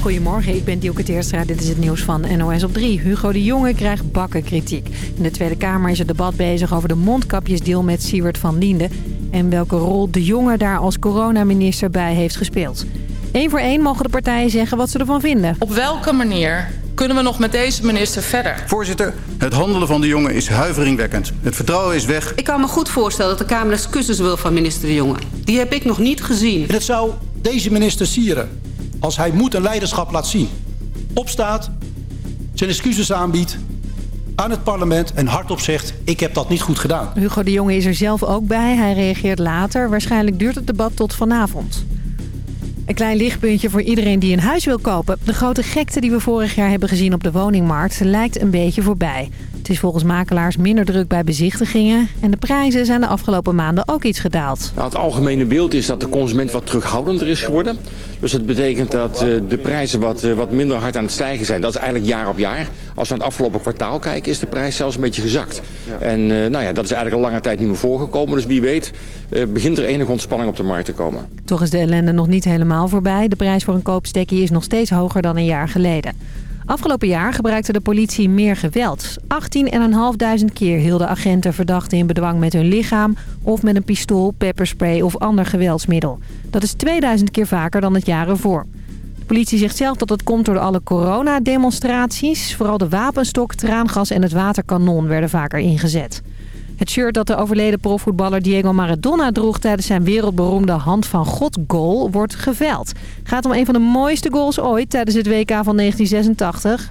Goedemorgen, ik ben Dielke Teerstra. Dit is het nieuws van NOS op 3. Hugo de Jonge krijgt bakkenkritiek. In de Tweede Kamer is het debat bezig over de mondkapjesdeal met Siewert van Liende... en welke rol de Jonge daar als coronaminister bij heeft gespeeld. Eén voor één mogen de partijen zeggen wat ze ervan vinden. Op welke manier kunnen we nog met deze minister verder? Voorzitter, het handelen van de jongen is huiveringwekkend. Het vertrouwen is weg. Ik kan me goed voorstellen dat de Kamer excuses wil van minister de Jonge. Die heb ik nog niet gezien. En het zou deze minister sieren als hij moed en leiderschap laat zien. Opstaat, zijn excuses aanbiedt aan het parlement en hardop zegt... ik heb dat niet goed gedaan. Hugo de Jonge is er zelf ook bij. Hij reageert later. Waarschijnlijk duurt het debat tot vanavond. Een klein lichtpuntje voor iedereen die een huis wil kopen. De grote gekte die we vorig jaar hebben gezien op de woningmarkt lijkt een beetje voorbij. Het is volgens makelaars minder druk bij bezichtigingen. En de prijzen zijn de afgelopen maanden ook iets gedaald. Nou, het algemene beeld is dat de consument wat terughoudender is geworden. Dus dat betekent dat uh, de prijzen wat, uh, wat minder hard aan het stijgen zijn. Dat is eigenlijk jaar op jaar. Als we aan het afgelopen kwartaal kijken is de prijs zelfs een beetje gezakt. Ja. En uh, nou ja, dat is eigenlijk al lange tijd niet meer voorgekomen. Dus wie weet begint er enige ontspanning op de markt te komen. Toch is de ellende nog niet helemaal voorbij. De prijs voor een koopstekkie is nog steeds hoger dan een jaar geleden. Afgelopen jaar gebruikte de politie meer geweld. 18.500 keer hielden agenten verdachten in bedwang met hun lichaam... of met een pistool, pepperspray of ander geweldsmiddel. Dat is 2000 keer vaker dan het jaar ervoor. De politie zegt zelf dat het komt door alle coronademonstraties. Vooral de wapenstok, traangas en het waterkanon werden vaker ingezet. Het shirt dat de overleden profvoetballer Diego Maradona droeg tijdens zijn wereldberoemde Hand van God goal wordt geveld. Gaat om een van de mooiste goals ooit tijdens het WK van 1986. Echt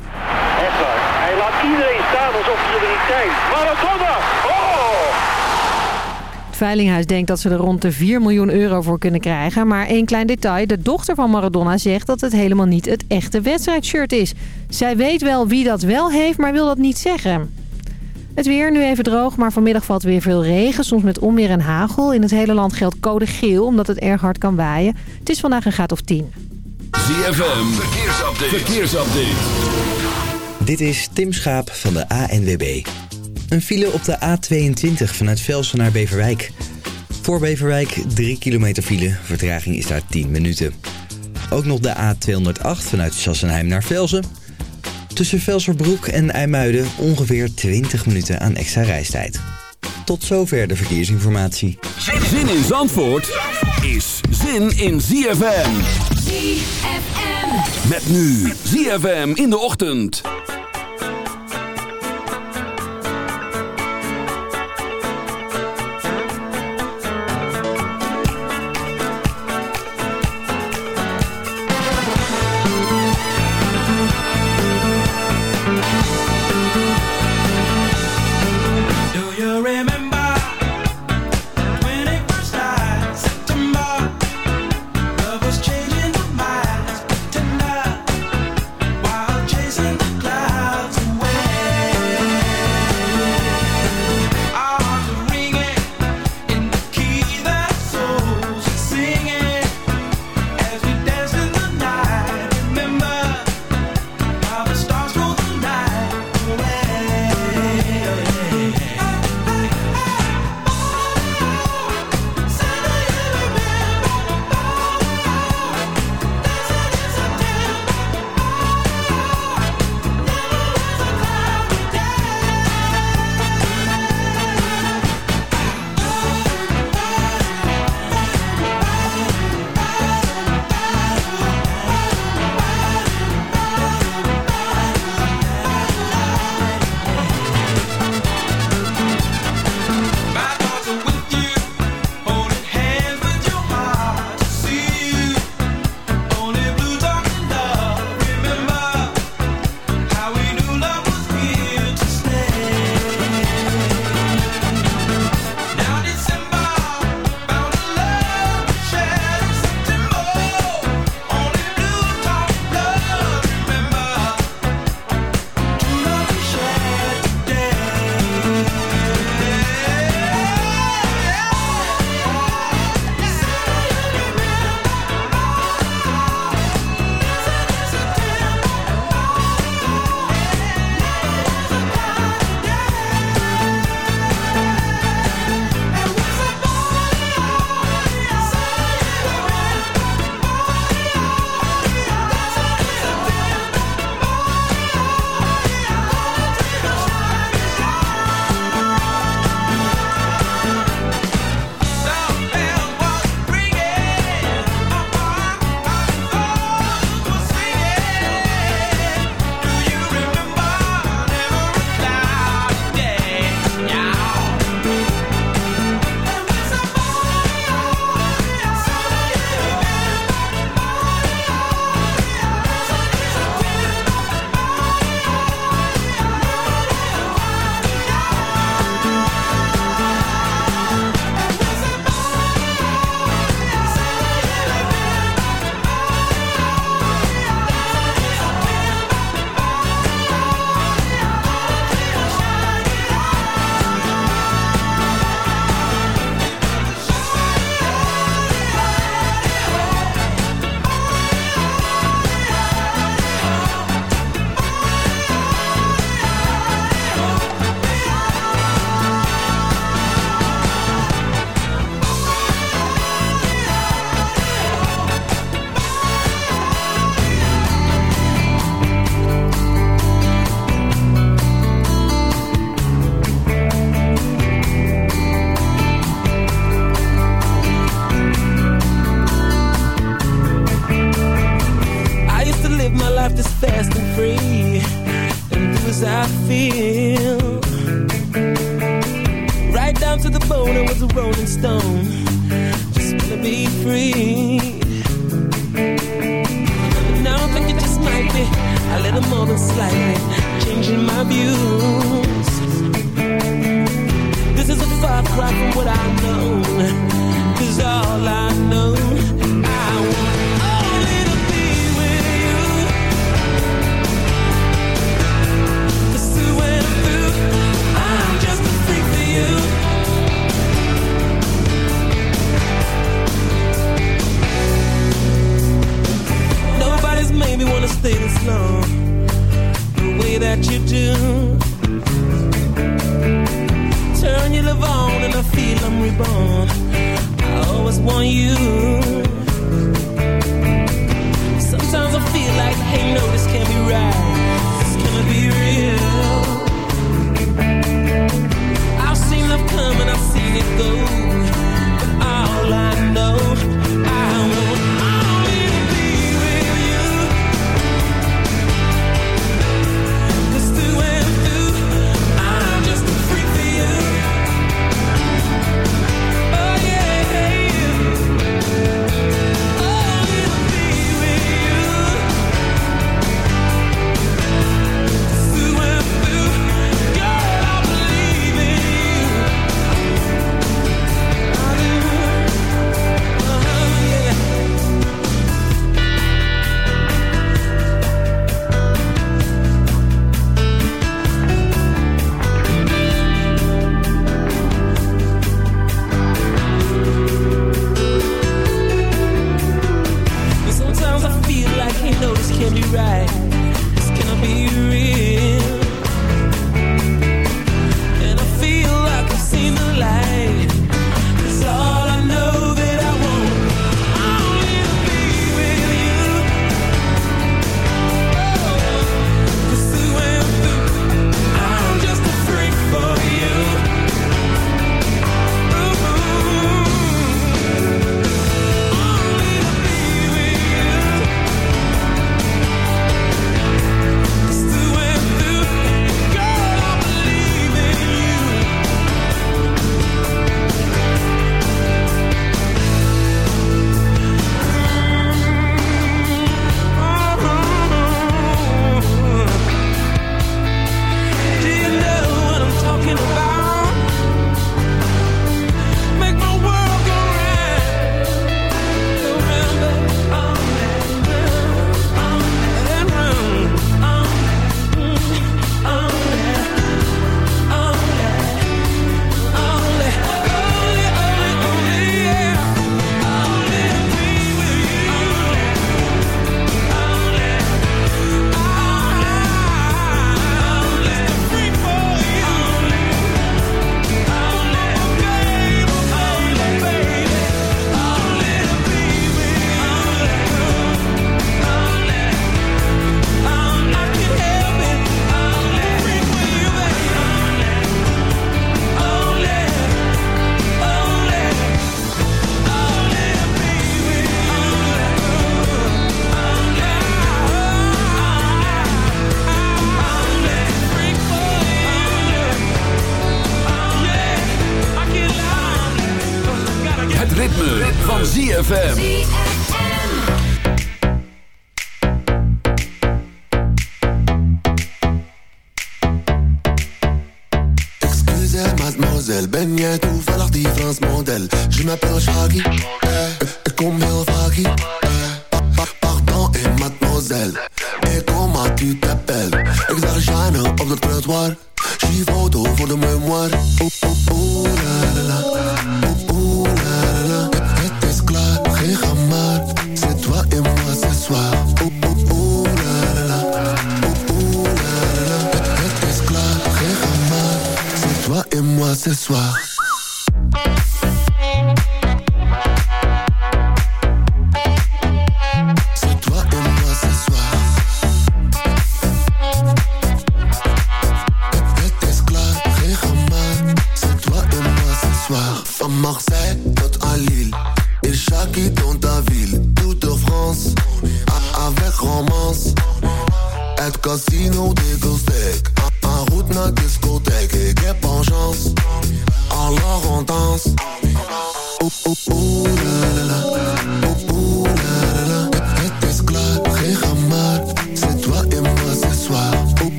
waar. Hij laat iedereen staan alsof ze er niet zijn. Maradona! Oh! Het Veilinghuis denkt dat ze er rond de 4 miljoen euro voor kunnen krijgen. Maar één klein detail. De dochter van Maradona zegt dat het helemaal niet het echte wedstrijdshirt is. Zij weet wel wie dat wel heeft, maar wil dat niet zeggen. Het weer nu even droog, maar vanmiddag valt weer veel regen. Soms met onweer en hagel. In het hele land geldt code geel, omdat het erg hard kan waaien. Het is vandaag een graad of 10. ZFM, verkeersupdate. verkeersupdate. Dit is Tim Schaap van de ANWB. Een file op de A22 vanuit Velsen naar Beverwijk. Voor Beverwijk 3 kilometer file. Vertraging is daar 10 minuten. Ook nog de A208 vanuit Sassenheim naar Velsen... Tussen Velserbroek en IJmuiden ongeveer 20 minuten aan extra reistijd. Tot zover de verkeersinformatie. Zin in Zandvoort is zin in ZFM. ZFM. Met nu ZFM in de ochtend.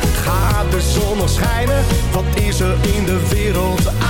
Rijden? Gaat de zon nog schijnen? Wat is er in de wereld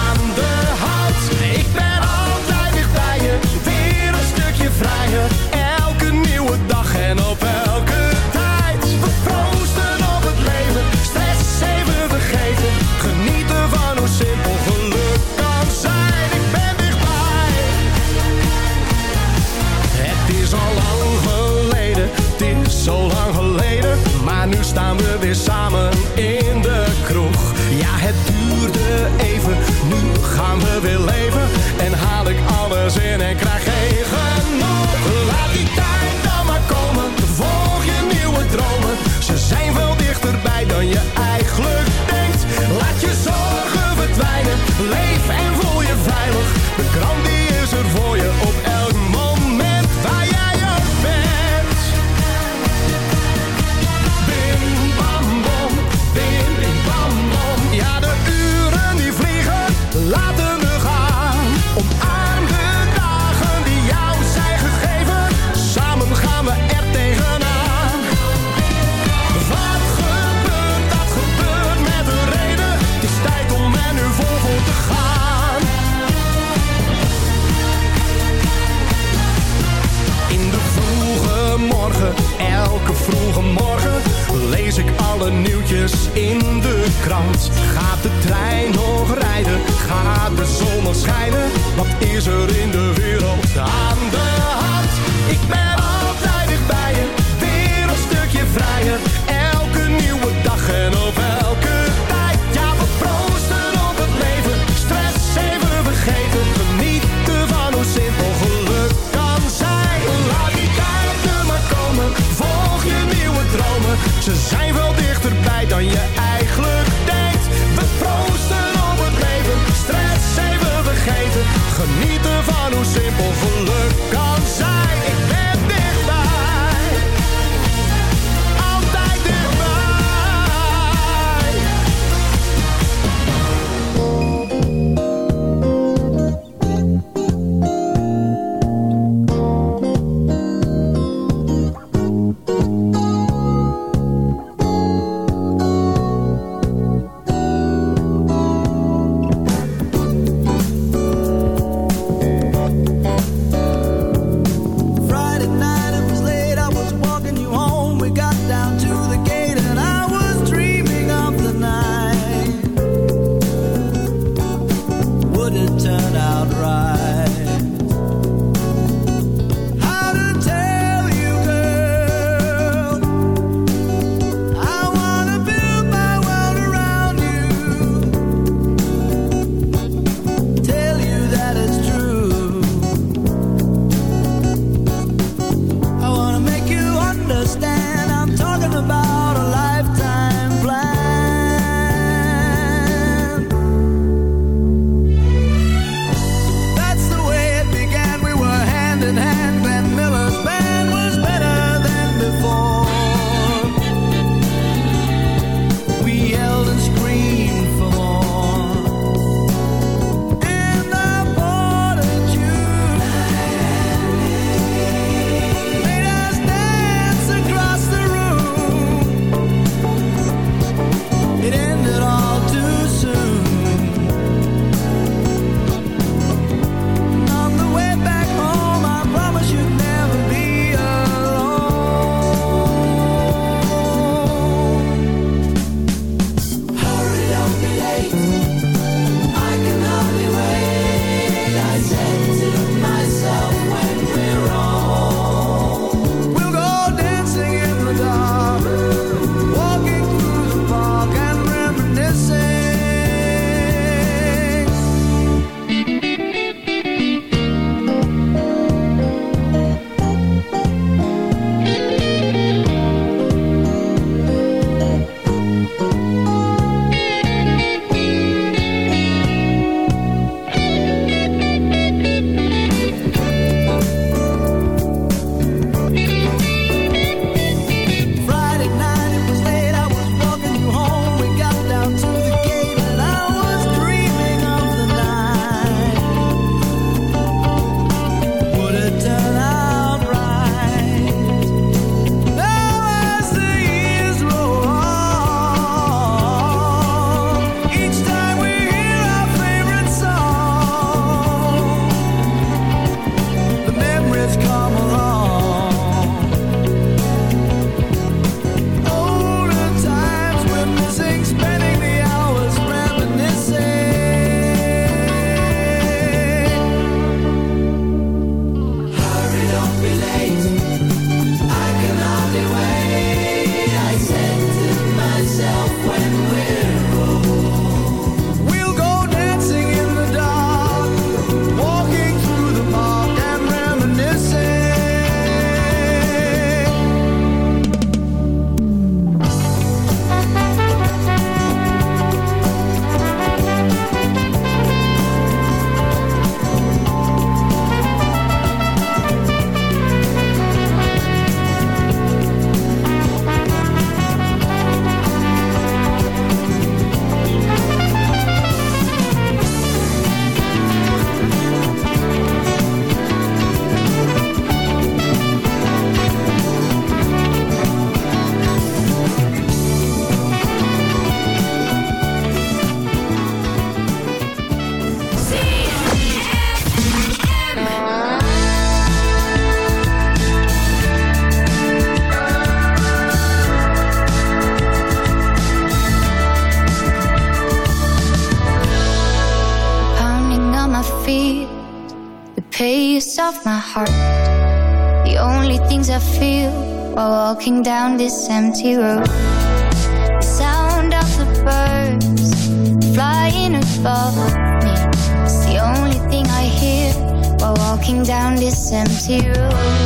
staan we weer samen in de kroeg. Ja, het duurde even, nu gaan we weer leven. En haal ik alles in en krijg geen genoeg. Laat die tijd dan maar komen, volg je nieuwe dromen. Ze zijn veel dichterbij dan je eigenlijk denkt. Laat je zorgen verdwijnen, leef en voel je veilig. De krant is er voor je op elke vroege morgen lees ik alle nieuwtjes in de krant. Gaat de trein nog rijden? Gaat de zon nog schijnen? Wat is er in de wereld aan de hand? Ik ben altijd dichtbij je, weer een stukje vrijer. Elke nieuwe dag en op elke walking down this empty road. The sound of the birds flying above me. It's the only thing I hear While walking down this empty road.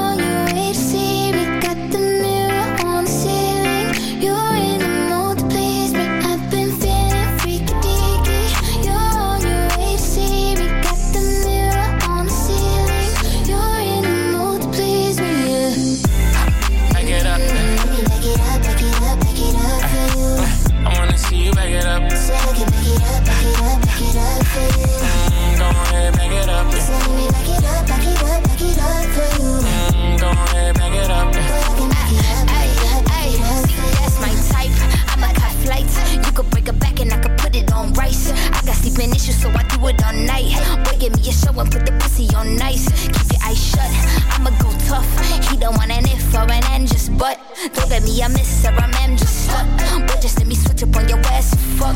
give me a show and put the pussy on nice. Keep your eyes shut, I'ma go tough. He don't want an if or an end, just but. Don't get me a miss or a mem, just stuck. But just let me switch up on your ass, fuck.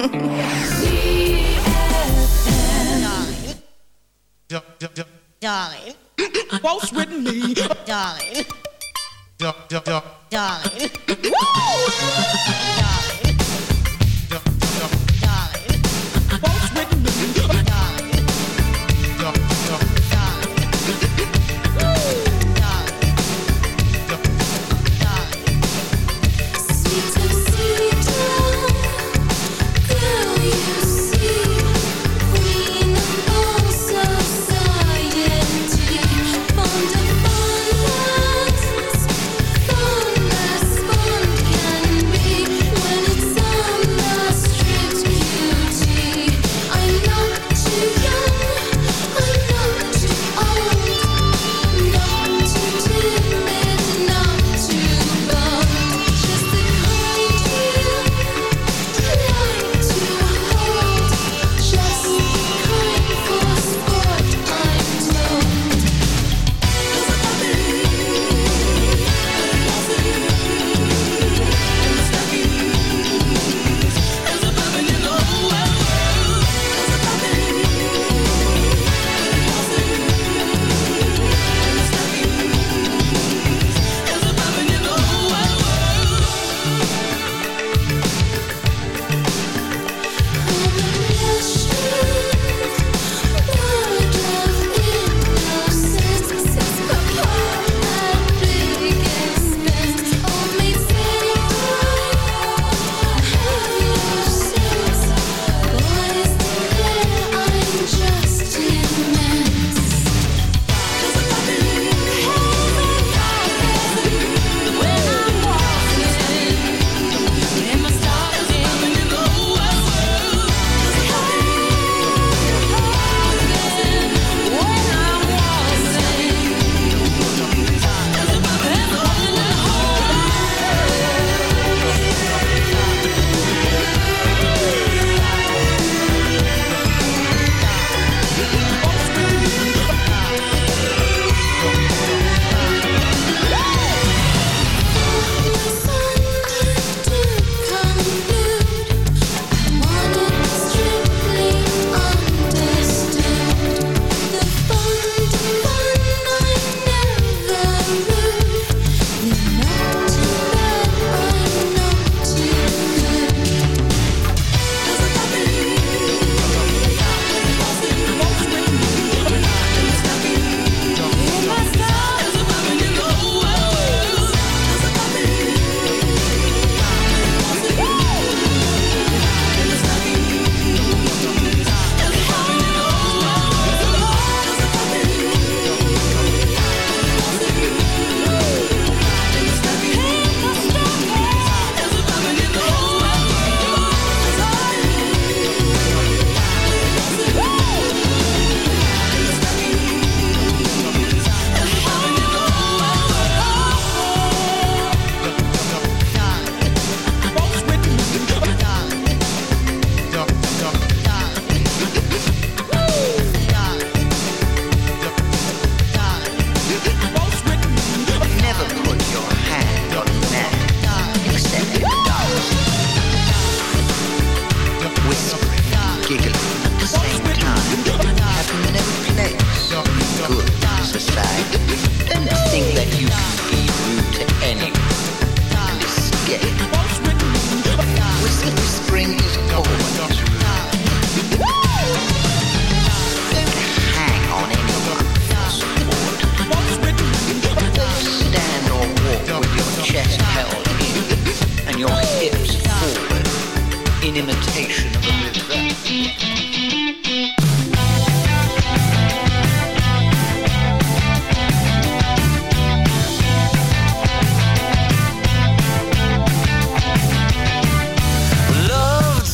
you. Darling. Waltz with me. Darling. Darling. Von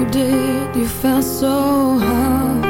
you did. You felt so hard.